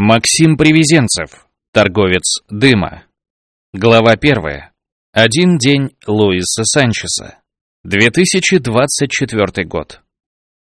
Максим Привезенцев, торговец дыма. Глава первая. Один день Луиса Санчеса. 2024 год.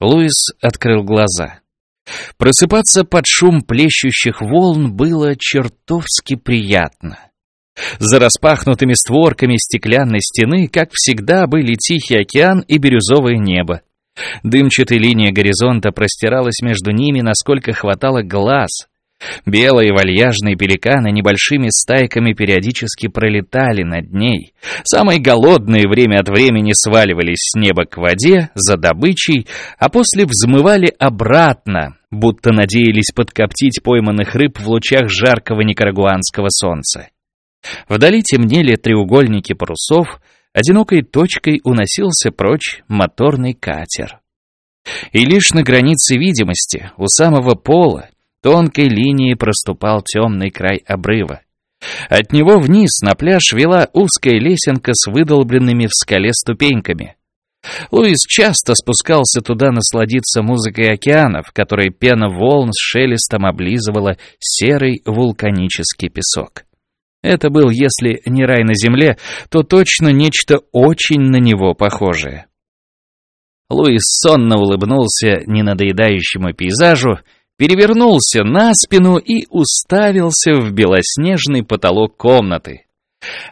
Луис открыл глаза. Просыпаться под шум плещущих волн было чертовски приятно. За распахнутыми створками стеклянной стены, как всегда, были Тихий океан и бирюзовое небо. Дымчатая линия горизонта простиралась между ними, насколько хватало глаз — Белые вальяжные пеликаны небольшими стайками периодически пролетали над ней. Самые голодные время от времени сваливались с неба к воде за добычей, а после взмывали обратно, будто надеялись подкоптить пойманных рыб в лучах жаркого никарагуанского солнца. Вдали темнели треугольники парусов, одинокой точкой уносился прочь моторный катер. И лишь на границе видимости, у самого пола, Тонкой линией проступал темный край обрыва. От него вниз на пляж вела узкая лесенка с выдолбленными в скале ступеньками. Луис часто спускался туда насладиться музыкой океанов, которой пена волн с шелестом облизывала серый вулканический песок. Это был, если не рай на земле, то точно нечто очень на него похожее. Луис сонно улыбнулся ненадоедающему пейзажу перевернулся на спину и уставился в белоснежный потолок комнаты.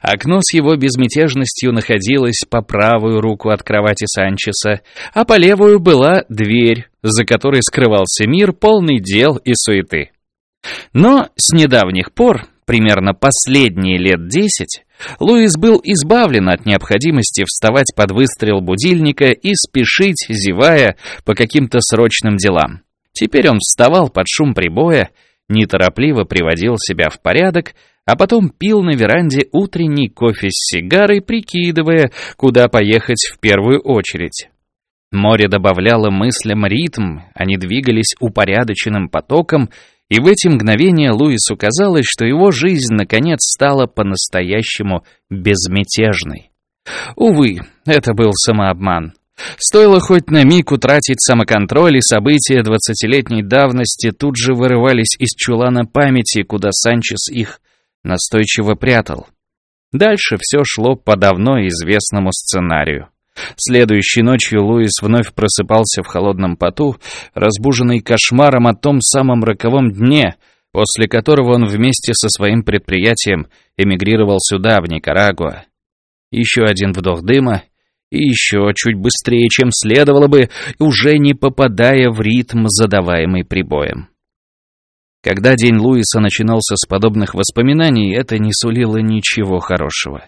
Окно с его безмятежностью находилось по правую руку от кровати Санчеса, а по левую была дверь, за которой скрывался мир, полный дел и суеты. Но с недавних пор, примерно последние лет десять, Луис был избавлен от необходимости вставать под выстрел будильника и спешить, зевая, по каким-то срочным делам. Теперь он вставал под шум прибоя, неторопливо приводил себя в порядок, а потом пил на веранде утренний кофе с сигарой, прикидывая, куда поехать в первую очередь. Море добавляло мыслям ритм, они двигались упорядоченным потоком, и в эти мгновения Луису казалось, что его жизнь наконец стала по-настоящему безмятежной. Увы, это был самообман. Стоило хоть на миг утратить самоконтроль, и события двадцатилетней давности тут же вырывались из чулана памяти, куда Санчес их настойчиво прятал. Дальше все шло по давно известному сценарию. Следующей ночью Луис вновь просыпался в холодном поту, разбуженный кошмаром о том самом роковом дне, после которого он вместе со своим предприятием эмигрировал сюда, в Никарагуа. Еще один вдох дыма, и еще чуть быстрее, чем следовало бы, уже не попадая в ритм, задаваемый прибоем. Когда день Луиса начинался с подобных воспоминаний, это не сулило ничего хорошего.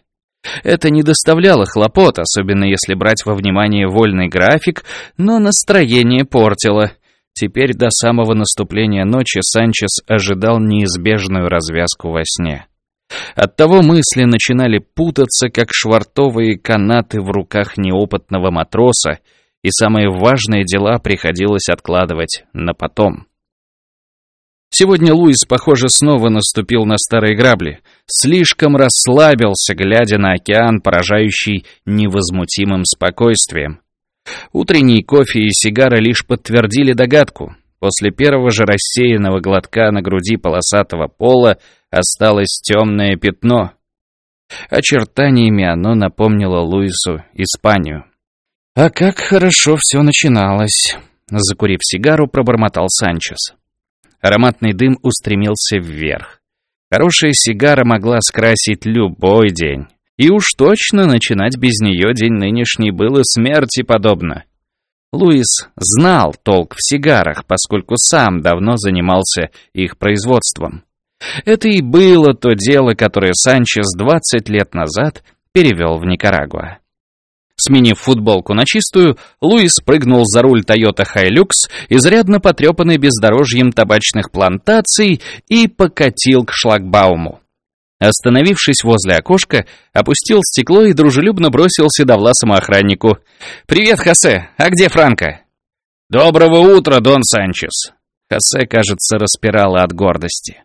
Это не доставляло хлопот, особенно если брать во внимание вольный график, но настроение портило. Теперь до самого наступления ночи Санчес ожидал неизбежную развязку во сне. Оттого мысли начинали путаться, как швартовые канаты в руках неопытного матроса, и самые важные дела приходилось откладывать на потом. Сегодня Луис, похоже, снова наступил на старые грабли. Слишком расслабился, глядя на океан, поражающий невозмутимым спокойствием. Утренний кофе и сигара лишь подтвердили догадку. После первого же рассеянного глотка на груди полосатого пола осталось темное пятно. Очертаниями оно напомнило Луису Испанию. «А как хорошо все начиналось!» Закурив сигару, пробормотал Санчес. Ароматный дым устремился вверх. Хорошая сигара могла скрасить любой день. И уж точно начинать без нее день нынешний было смерти подобно. Луис знал толк в сигарах, поскольку сам давно занимался их производством. Это и было то дело, которое Санчес 20 лет назад перевел в Никарагуа. Сменив футболку на чистую, Луис прыгнул за руль Toyota Hilux, изрядно потрепанный бездорожьем табачных плантаций, и покатил к шлагбауму. Остановившись возле окошка, опустил стекло и дружелюбно бросил седовласому охраннику. «Привет, Хосе! А где Франко?» «Доброго утра, Дон Санчес!» Хосе, кажется, распирало от гордости.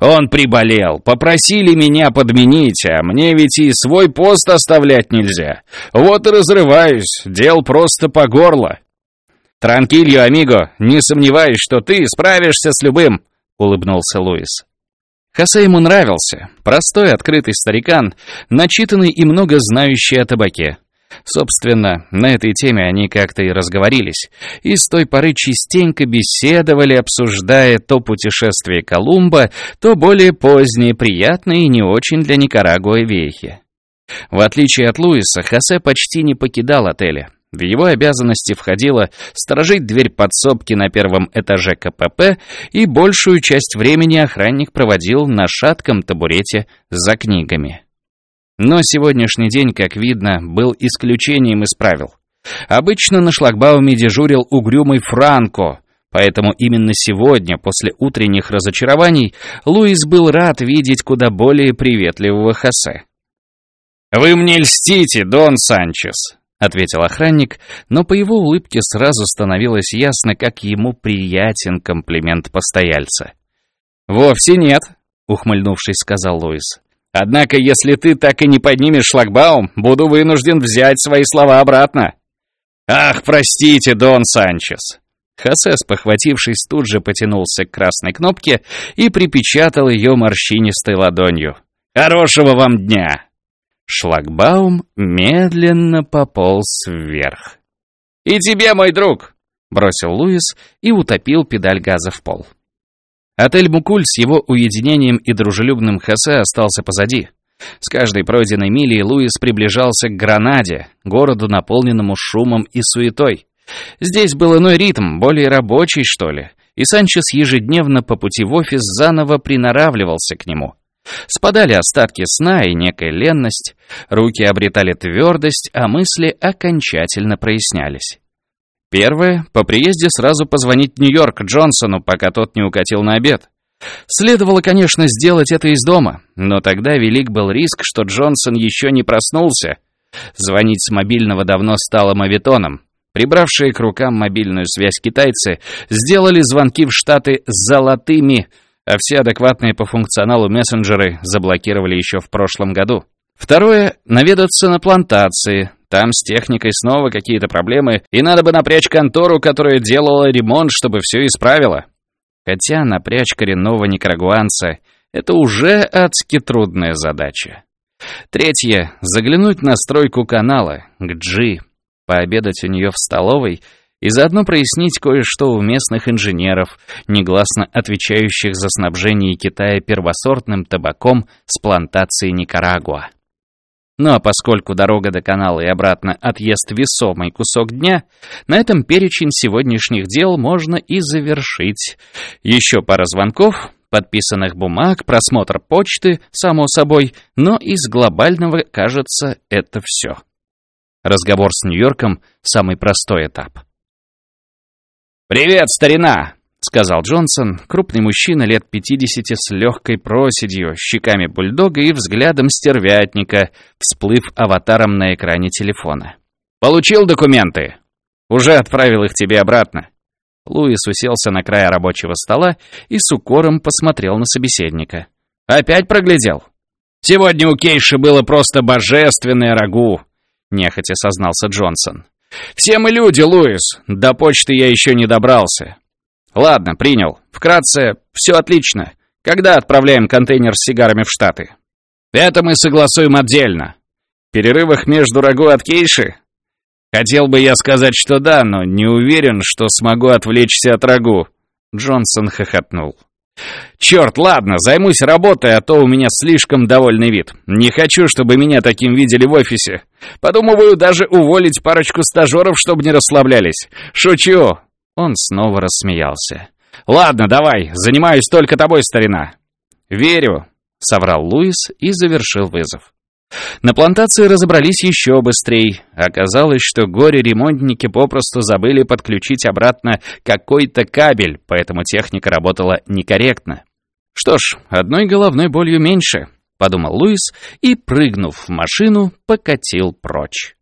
Он приболел, попросили меня подменить, а мне ведь и свой пост оставлять нельзя. Вот и разрываюсь, дел просто по горло. Транкильо, амиго, не сомневаюсь, что ты справишься с любым. — улыбнулся Луис. Хосе ему нравился. Простой, открытый старикан, начитанный и много знающий о табаке. Собственно, на этой теме они как-то и разговорились, и с той поры частенько беседовали, обсуждая то путешествие Колумба, то более поздние, приятные и не очень для Никарагуа вехи. В отличие от Луиса, Хосе почти не покидал отеля. В его обязанности входило сторожить дверь подсобки на первом этаже КПП, и большую часть времени охранник проводил на шатком табурете за книгами. Но сегодняшний день, как видно, был исключением из правил. Обычно на шлагбауме дежурил угрюмый Франко, поэтому именно сегодня, после утренних разочарований, Луис был рад видеть куда более приветливого Хосе. «Вы мне льстите, Дон Санчес», — ответил охранник, но по его улыбке сразу становилось ясно, как ему приятен комплимент постояльца. «Вовсе нет», — ухмыльнувшись, сказал Луис. Однако, если ты так и не поднимешь шлагбаум, буду вынужден взять свои слова обратно. Ах, простите, Дон Санчес. Хосе, спохватившись, тут же потянулся к красной кнопке и припечатал ее морщинистой ладонью. «Хорошего вам дня!» Шлагбаум медленно пополз вверх. «И тебе, мой друг!» — бросил Луис и утопил педаль газа в пол. Отель «Мукуль» с его уединением и дружелюбным Хосе остался позади. С каждой пройденной милей Луис приближался к Гранаде, городу, наполненному шумом и суетой. Здесь был иной ритм, более рабочий, что ли, и Санчес ежедневно по пути в офис заново приноравливался к нему. Спадали остатки сна и некая ленность, руки обретали твердость, а мысли окончательно прояснялись. Первое — по приезде сразу позвонить Нью-Йорк Джонсону, пока тот не укатил на обед. Следовало, конечно, сделать это из дома, но тогда велик был риск, что Джонсон еще не проснулся. Звонить с мобильного давно стало мавитоном. Прибравшие к рукам мобильную связь китайцы сделали звонки в Штаты золотыми, а все адекватные по функционалу мессенджеры заблокировали еще в прошлом году. Второе — наведаться на плантации, там с техникой снова какие-то проблемы, и надо бы напрячь контору, которая делала ремонт, чтобы все исправила. Хотя напрячь коренного никарагуанца — это уже адски трудная задача. Третье — заглянуть на стройку канала, к Джи, пообедать у нее в столовой и заодно прояснить кое-что у местных инженеров, негласно отвечающих за снабжение Китая первосортным табаком с плантации Никарагуа. Ну а поскольку дорога до канала и обратно отъезд весомый кусок дня, на этом перечень сегодняшних дел можно и завершить. Еще пара звонков, подписанных бумаг, просмотр почты, само собой, но из глобального, кажется, это все. Разговор с Нью-Йорком — самый простой этап. «Привет, старина!» Сказал Джонсон, крупный мужчина лет 50 с легкой проседью, щеками бульдога и взглядом стервятника, всплыв аватаром на экране телефона. «Получил документы? Уже отправил их тебе обратно». Луис уселся на край рабочего стола и с укором посмотрел на собеседника. «Опять проглядел?» «Сегодня у Кейши было просто божественное рагу», — нехотя сознался Джонсон. «Все мы люди, Луис. До почты я еще не добрался. «Ладно, принял. Вкратце, все отлично. Когда отправляем контейнер с сигарами в Штаты?» «Это мы согласуем отдельно. В перерывах между рагу от кейши?» «Хотел бы я сказать, что да, но не уверен, что смогу отвлечься от рагу». Джонсон хохотнул. «Черт, ладно, займусь работой, а то у меня слишком довольный вид. Не хочу, чтобы меня таким видели в офисе. Подумываю даже уволить парочку стажеров, чтобы не расслаблялись. Шучу, он снова рассмеялся. «Ладно, давай, занимаюсь только тобой, старина». «Верю», — соврал Луис и завершил вызов. На плантации разобрались еще быстрее. Оказалось, что горе-ремонтники попросту забыли подключить обратно какой-то кабель, поэтому техника работала некорректно. «Что ж, одной головной болью меньше», — подумал Луис и, прыгнув в машину, покатил прочь.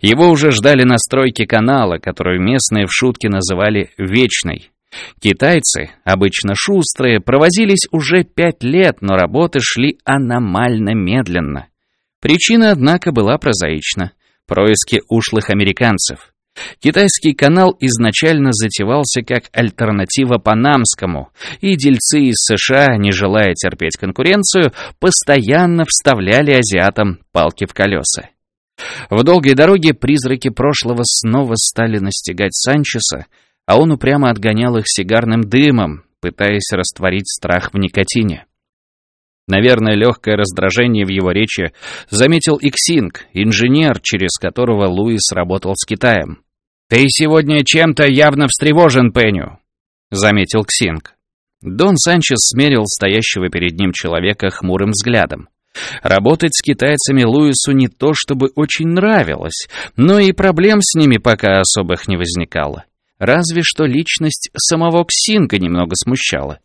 Его уже ждали на стройке канала, которую местные в шутке называли «вечной». Китайцы, обычно шустрые, провозились уже пять лет, но работы шли аномально медленно. Причина, однако, была прозаична — происки ушлых американцев. Китайский канал изначально затевался как альтернатива Панамскому, и дельцы из США, не желая терпеть конкуренцию, постоянно вставляли азиатам палки в колеса. В долгой дороге призраки прошлого снова стали настигать Санчеса, а он упрямо отгонял их сигарным дымом, пытаясь растворить страх в никотине. Наверное, легкое раздражение в его речи заметил Иксинг, инженер, через которого Луис работал с Китаем. «Ты сегодня чем-то явно встревожен, Пеню», — заметил Ксинг. Дон Санчес смерил стоящего перед ним человека хмурым взглядом. Работать с китайцами Луису не то чтобы очень нравилось, но и проблем с ними пока особых не возникало. Разве что личность самого Ксинга немного смущала.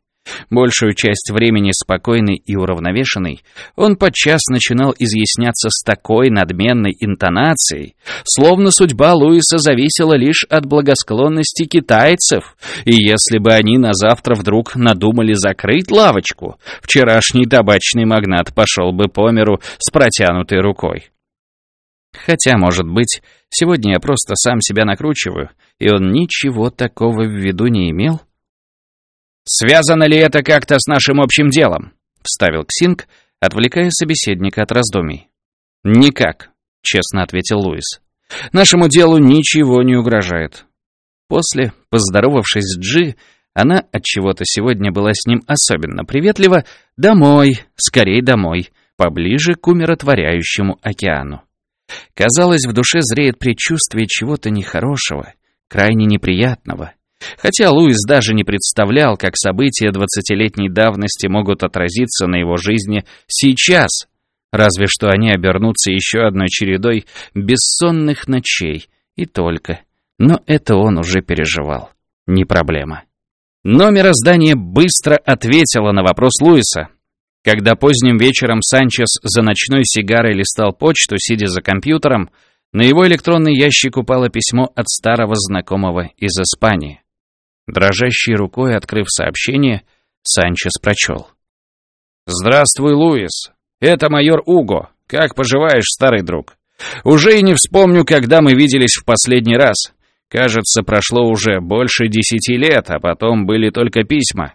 Большую часть времени спокойный и уравновешенный, он подчас начинал изъясняться с такой надменной интонацией, словно судьба Луиса зависела лишь от благосклонности китайцев, и если бы они на завтра вдруг надумали закрыть лавочку, вчерашний табачный магнат пошел бы по миру с протянутой рукой. Хотя, может быть, сегодня я просто сам себя накручиваю, и он ничего такого в виду не имел, «Связано ли это как-то с нашим общим делом?» — вставил Ксинг, отвлекая собеседника от раздумий. «Никак», — честно ответил Луис. «Нашему делу ничего не угрожает». После, поздоровавшись с Джи, она от чего то сегодня была с ним особенно приветлива, домой, скорей домой, поближе к умиротворяющему океану. Казалось, в душе зреет предчувствие чего-то нехорошего, крайне неприятного — Хотя Луис даже не представлял, как события двадцатилетней давности могут отразиться на его жизни сейчас, разве что они обернутся еще одной чередой бессонных ночей, и только. Но это он уже переживал. Не проблема. Но мироздание быстро ответило на вопрос Луиса. Когда поздним вечером Санчес за ночной сигарой листал почту, сидя за компьютером, на его электронный ящик упало письмо от старого знакомого из Испании. Дрожащей рукой, открыв сообщение, Санчес прочел. «Здравствуй, Луис. Это майор Уго. Как поживаешь, старый друг? Уже и не вспомню, когда мы виделись в последний раз. Кажется, прошло уже больше десяти лет, а потом были только письма.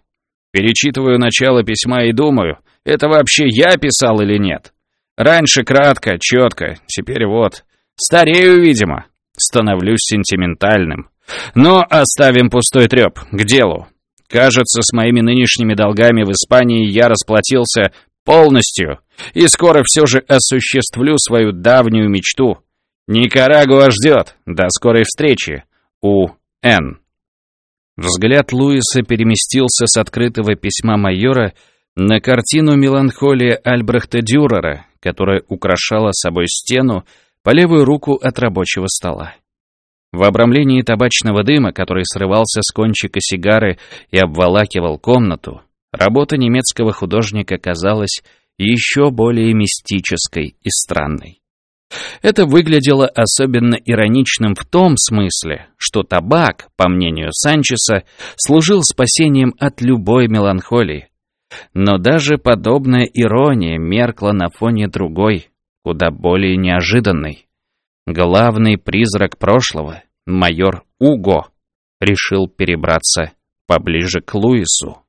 Перечитываю начало письма и думаю, это вообще я писал или нет? Раньше кратко, четко, теперь вот. Старею, видимо. Становлюсь сентиментальным. Но оставим пустой треп, к делу. Кажется, с моими нынешними долгами в Испании я расплатился полностью и скоро все же осуществлю свою давнюю мечту. Никарагуа ждет. До скорой встречи. У. Н. Взгляд Луиса переместился с открытого письма майора на картину «Меланхолия» Альбрехта Дюрера, которая украшала собой стену по левую руку от рабочего стола. В обрамлении табачного дыма, который срывался с кончика сигары и обволакивал комнату, работа немецкого художника казалась еще более мистической и странной. Это выглядело особенно ироничным в том смысле, что табак, по мнению Санчеса, служил спасением от любой меланхолии. Но даже подобная ирония меркла на фоне другой, куда более неожиданной. Главный призрак прошлого, майор Уго, решил перебраться поближе к Луису.